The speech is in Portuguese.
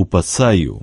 o passeio.